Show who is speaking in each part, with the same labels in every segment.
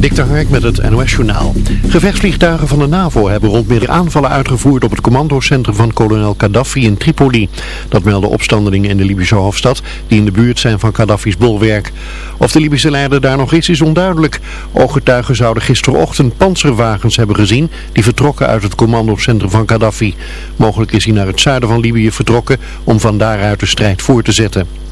Speaker 1: Dik Hark met het NOS-journaal. Gevechtsvliegtuigen van de NAVO hebben rond meer aanvallen uitgevoerd op het commandocentrum van kolonel Gaddafi in Tripoli. Dat melden opstandelingen in de Libische hoofdstad die in de buurt zijn van Gaddafi's bolwerk. Of de Libische leider daar nog is, is onduidelijk. Ooggetuigen zouden gisterochtend panzerwagens hebben gezien die vertrokken uit het commandocentrum van Gaddafi. Mogelijk is hij naar het zuiden van Libië vertrokken om van daaruit de strijd voor te zetten.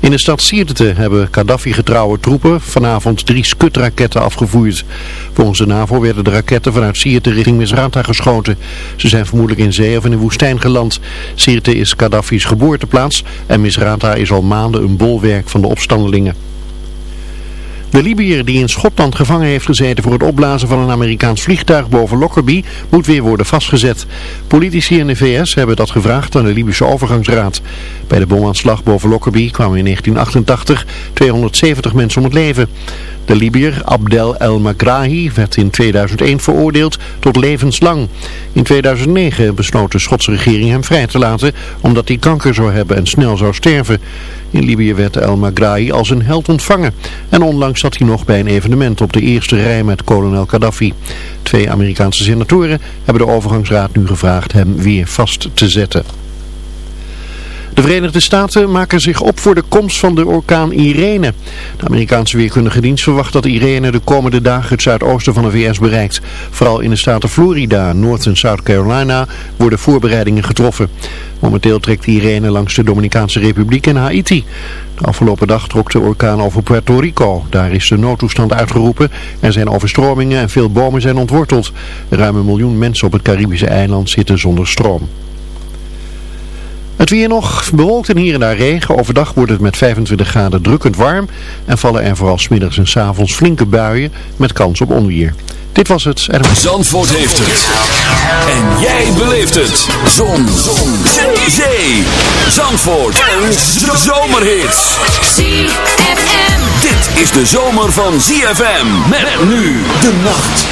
Speaker 1: In de stad Sirte hebben Gaddafi-getrouwe troepen vanavond drie skutraketten afgevoerd. Volgens de NAVO werden de raketten vanuit Sirte richting Misrata geschoten. Ze zijn vermoedelijk in zee of in de woestijn geland. Sirte is Gaddafi's geboorteplaats en Misrata is al maanden een bolwerk van de opstandelingen. De Libiër die in Schotland gevangen heeft gezeten voor het opblazen van een Amerikaans vliegtuig boven Lockerbie moet weer worden vastgezet. Politici in de VS hebben dat gevraagd aan de Libische overgangsraad. Bij de bomaanslag boven Lockerbie kwamen in 1988 270 mensen om het leven. De Libiër Abdel El Magrahi werd in 2001 veroordeeld tot levenslang. In 2009 besloot de Schotse regering hem vrij te laten omdat hij kanker zou hebben en snel zou sterven. In Libië werd El Magrahi als een held ontvangen. En onlangs zat hij nog bij een evenement op de eerste rij met kolonel Gaddafi. Twee Amerikaanse senatoren hebben de overgangsraad nu gevraagd hem weer vast te zetten. De Verenigde Staten maken zich op voor de komst van de orkaan Irene. De Amerikaanse weerkundige dienst verwacht dat Irene de komende dagen het zuidoosten van de VS bereikt. Vooral in de staten Florida, Noord- en South Carolina worden voorbereidingen getroffen. Momenteel trekt Irene langs de Dominicaanse Republiek en Haiti. De afgelopen dag trok de orkaan over Puerto Rico. Daar is de noodtoestand uitgeroepen. Er zijn overstromingen en veel bomen zijn ontworteld. Ruim een miljoen mensen op het Caribische eiland zitten zonder stroom. Het weer nog bewolkt en hier en daar regen. Overdag wordt het met 25 graden drukkend warm. En vallen er vooral smiddags en s avonds flinke buien met kans op onweer. Dit was het.
Speaker 2: Zandvoort heeft het. En jij beleeft het. Zon. Zon. Zee. Zandvoort. En zomerhits.
Speaker 3: ZFM.
Speaker 2: Dit is de zomer van ZFM. Met nu de nacht.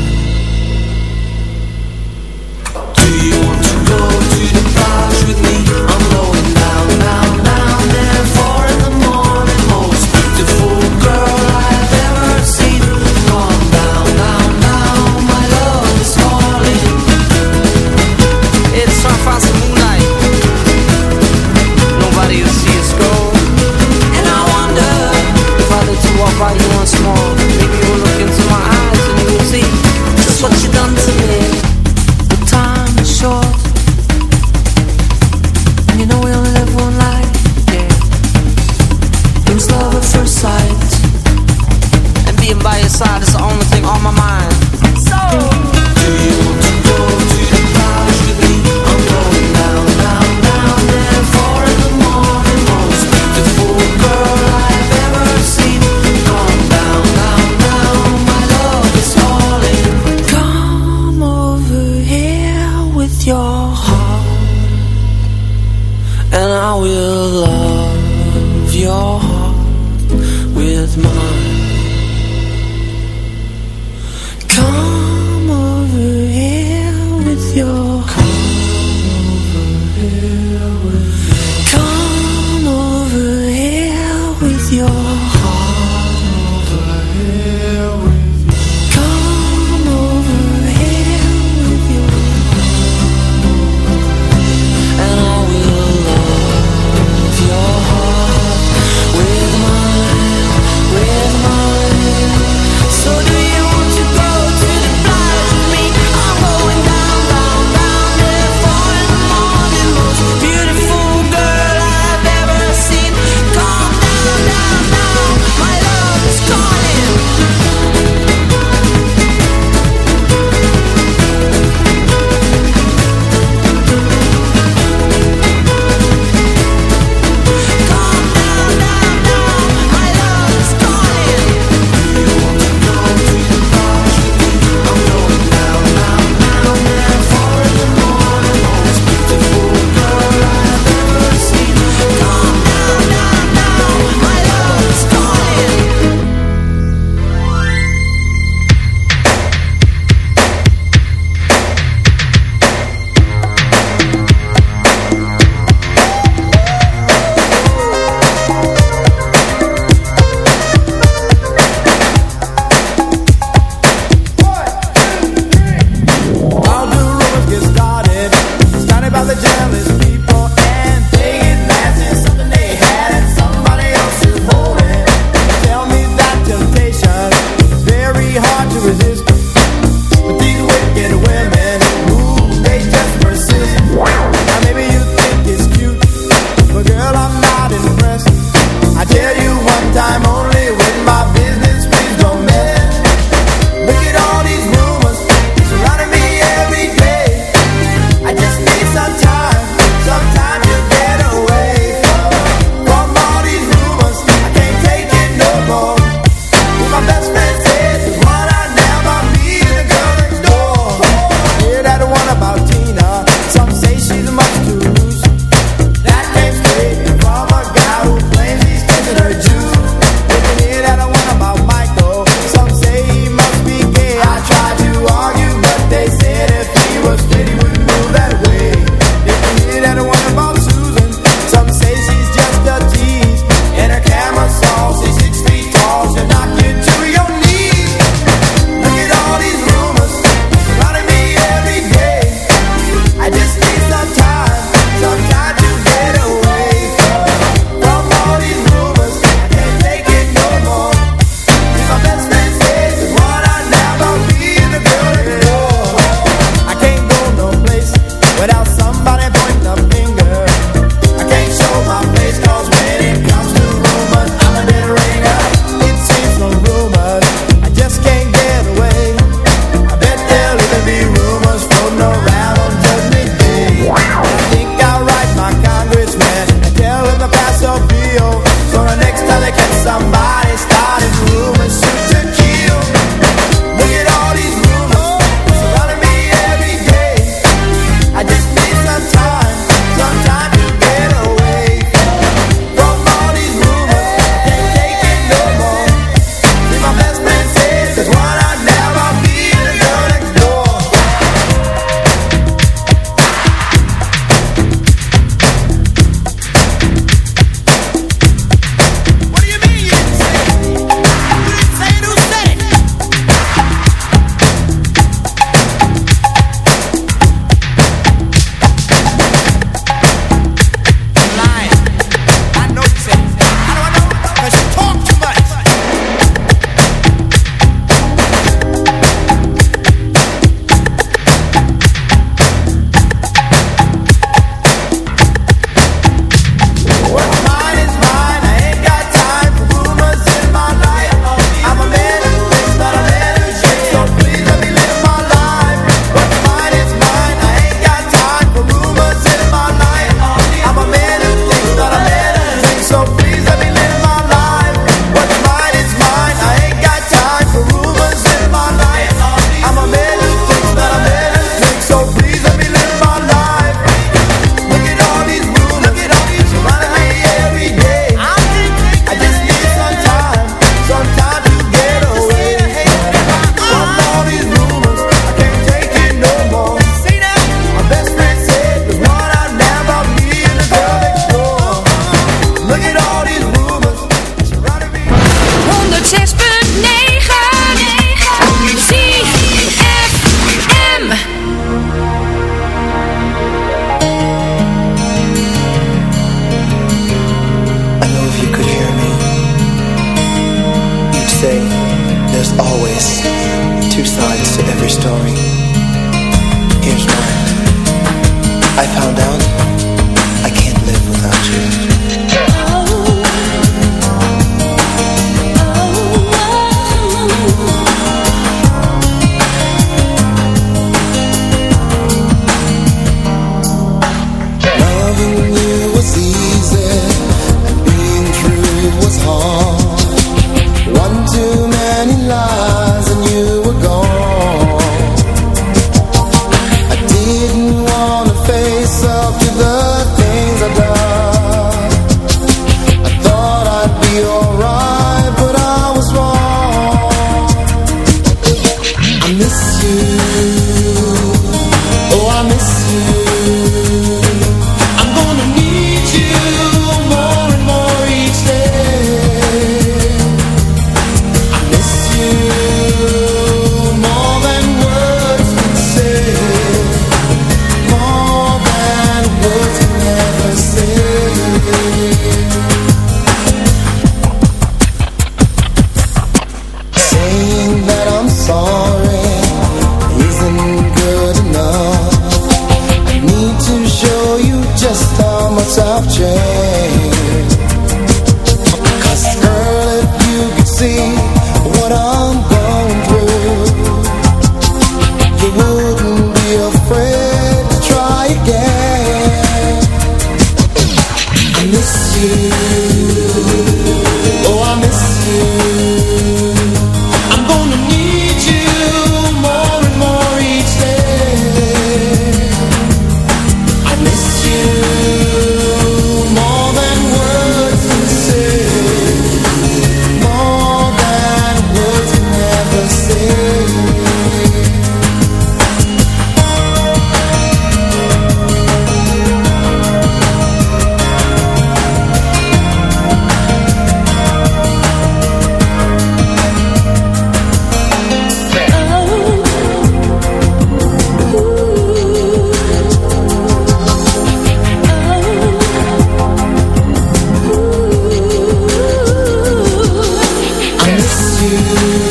Speaker 4: Miss you.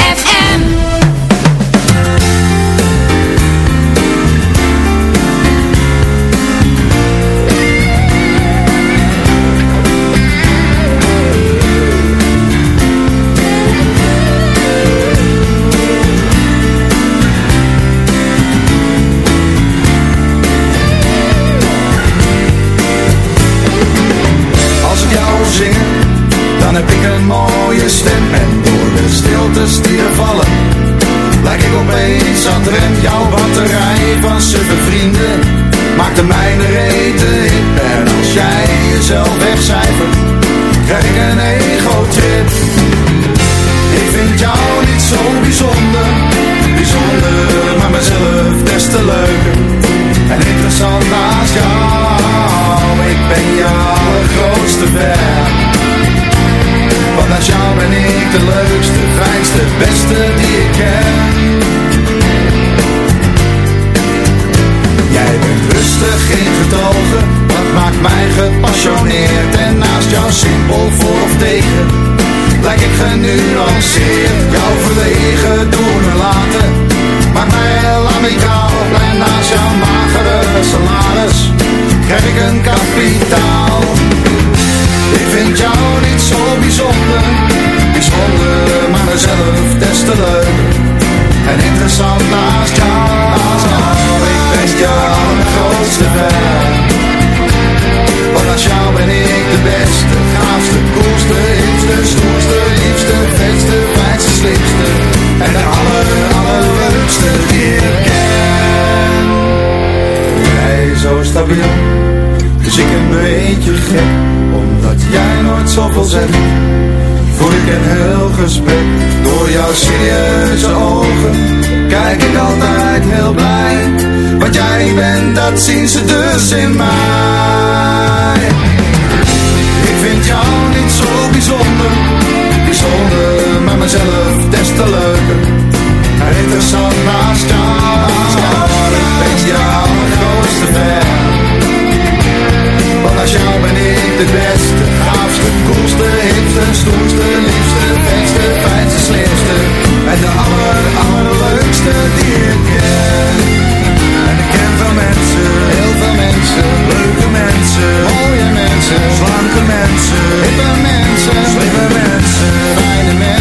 Speaker 5: jou, ik ben jouw grootste fan. Want als jou ben ik de leukste, fijnste, beste die ik ken. Jij bent rustig geen getogen, dat maakt mij gepassioneerd. En naast jou simpel voor of tegen Lijk ik genuanceerd Jouw verlegen doen en laten. Maak mij heel amicaal En naast jouw magere salaris. Krijg ik een kapitaal. Ik vind jou niet zo bijzonder. Bijzonder, maar mezelf des te leuk En interessant naast jou Ik ben de grootste fan Want als jou ben ik de beste, gaafste, de stoerste, liefste, beste, fijnste, slimste en de aller, allerleukste die ik ken. Jij zo
Speaker 2: stabiel, dus ik een beetje gek, omdat jij nooit zoveel zegt. Voel ik een heel gesprek, door jouw serieuze ogen, kijk ik altijd heel blij. Wat jij bent, dat zien ze dus in mij jou niet zo bijzonder. Bijzonder, maar mezelf des te leuker. Interessant naast jou. Ik ben jouw grootste fan. Want als jou ben ik de beste Gaafste, koelste, hipste, stoerste Liefste, vetste, fijnste, slimste. En de aller, allerleukste die ik ken. En ik ken veel mensen Heel veel mensen Leuke mensen mensen, slanke mensen, hippe mensen, slimme mensen, fijne mensen.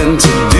Speaker 6: to
Speaker 7: do.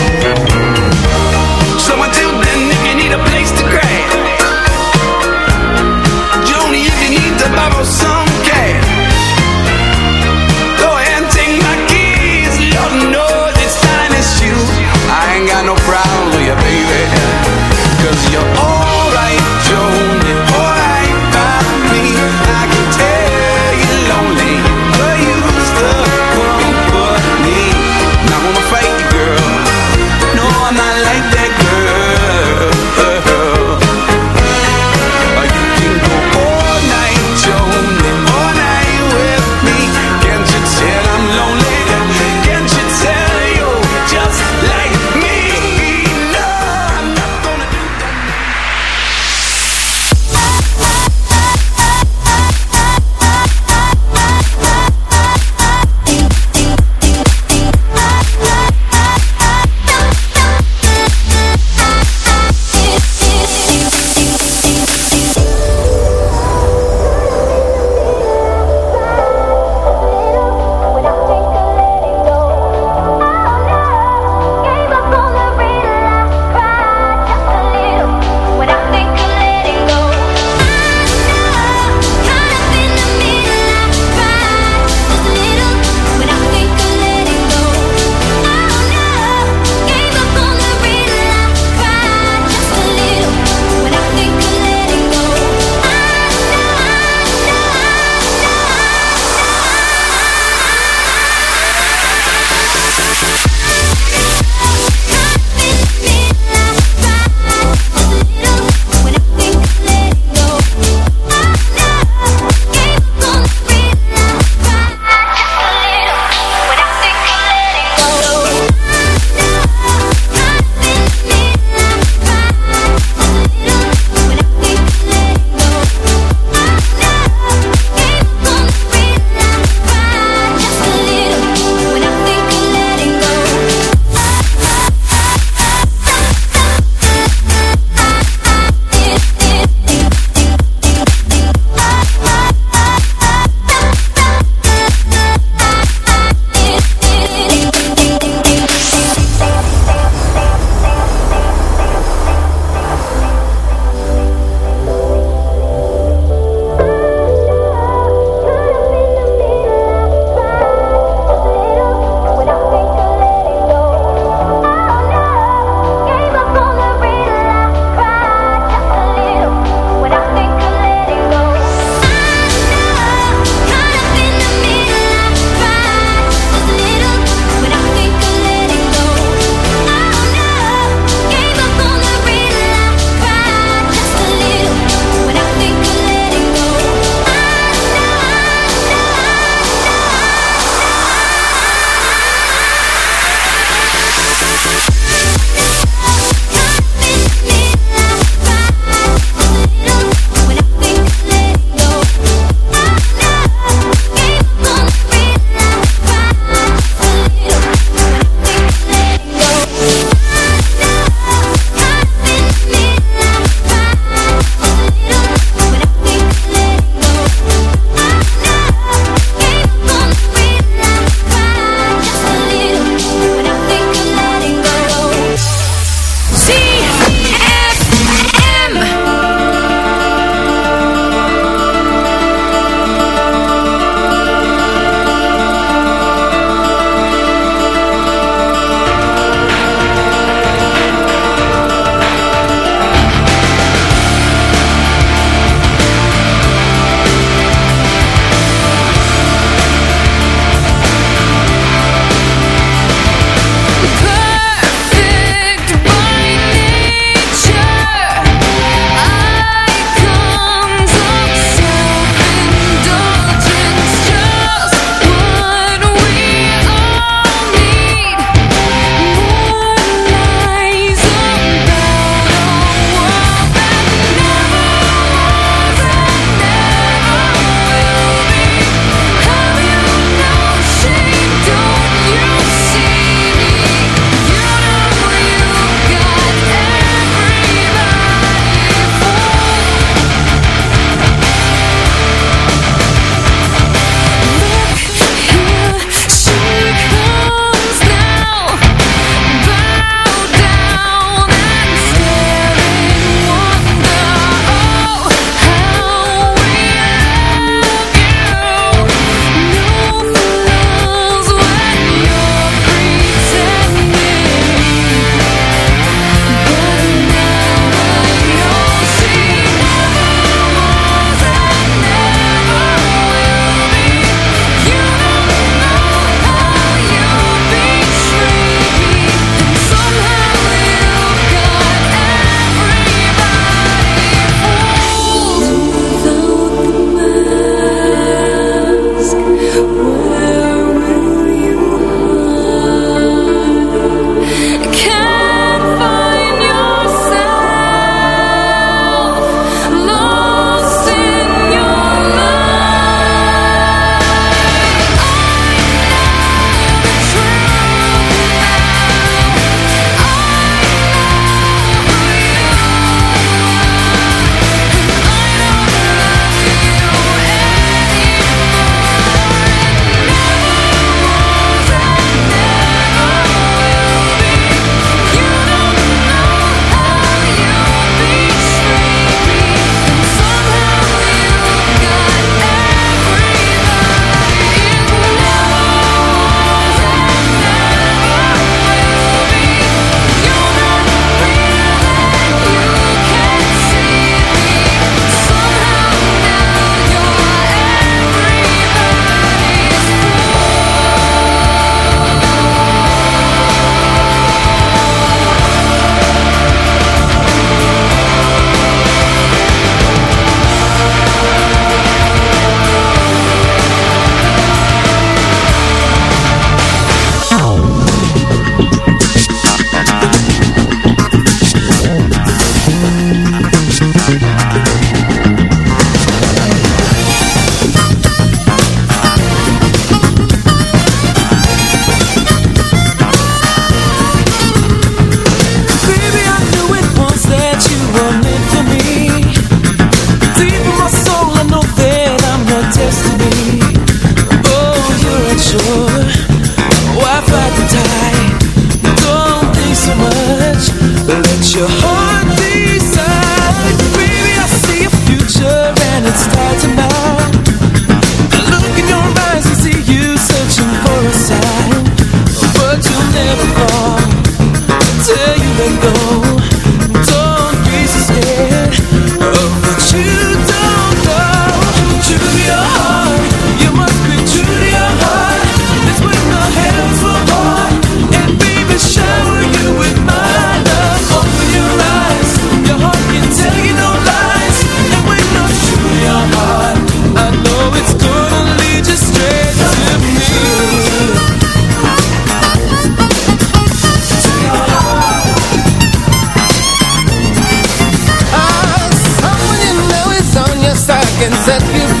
Speaker 8: Set you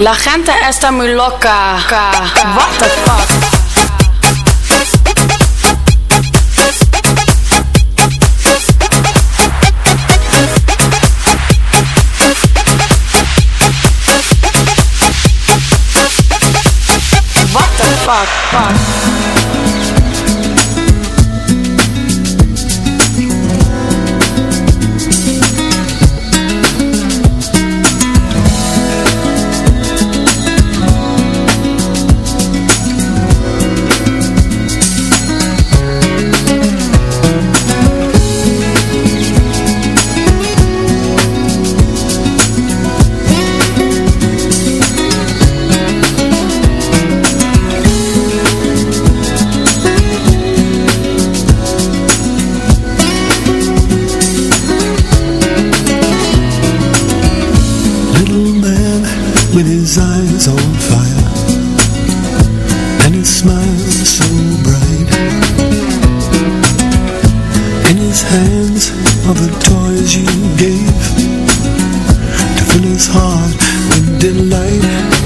Speaker 9: La gente está muy loca. What the fuck? What the fuck, fuck.
Speaker 10: his heart with delight.